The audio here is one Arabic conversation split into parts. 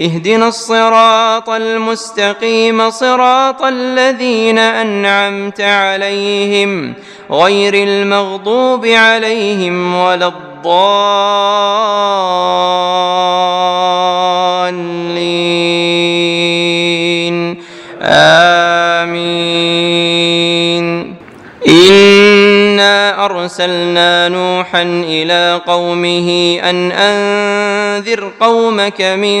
اهدنا الصراط المستقيم صراط الذين أنعمت عليهم غير المغضوب عليهم ولا الضالين. آمين. إنا أرسلنا نوحا إلى قومه أن أنذر قومك من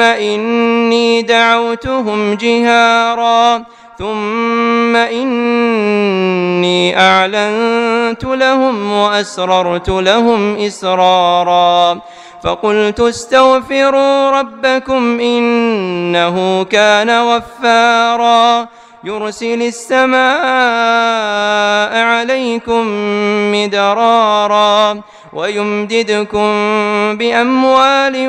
إني دعوتهم جهارا. ثم إني أعلنت لهم وأسررت لهم إسرارا. فقلت استغفروا ربكم إنه كان غفارا يرسل السماء عليكم مدرارا. ويمددكم بأموال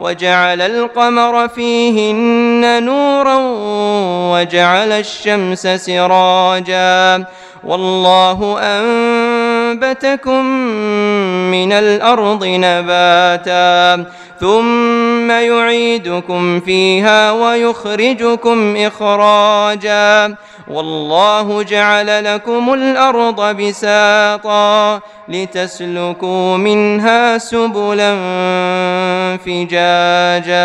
وجعل القمر فيهن نورا وجعل الشمس سراجا. والله أنبتكم من الأرض نباتا. ثم يعيدكم فيها ويخرجكم إخراجا. والله جعل لكم الأرض بساطا لتسلكوا منها سبلا فجاجا.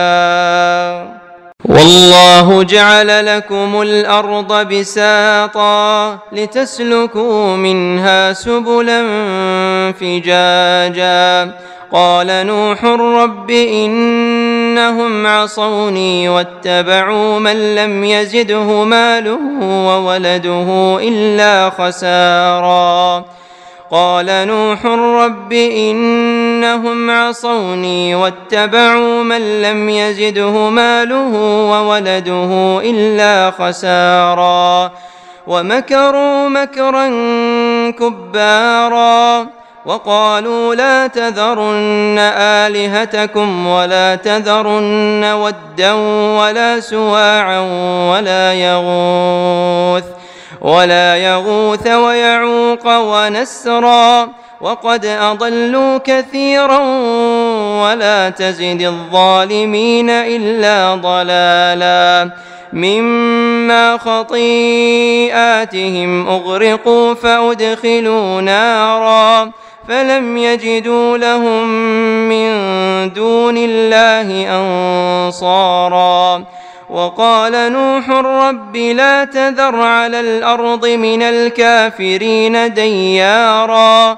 والله جعل لكم الأرض بساطا لتسلكوا منها سبلا فجاجا. قال نوح رب إنهم عصوني واتبعوا من لم يزده ماله وولده إلا خسارا. قال نوح رب إنهم عصوني واتبعوا من لم يزده ماله وولده إلا خسارا. ومكروا مكرا كبارا. وقالوا لا تذرن آلهتكم ولا تذرن ودا ولا سواعا ولا يغوث ولا يغوث ويعوق ونسرا وقد أضلوا كثيرا ولا تزد الظالمين إلا ضلالا مما خطيئاتهم أغرقوا فأدخلوا نارا فلم يجدوا لهم من دون الله أنصارا وقال نوح رب لا تذر على الأرض من الكافرين ديارا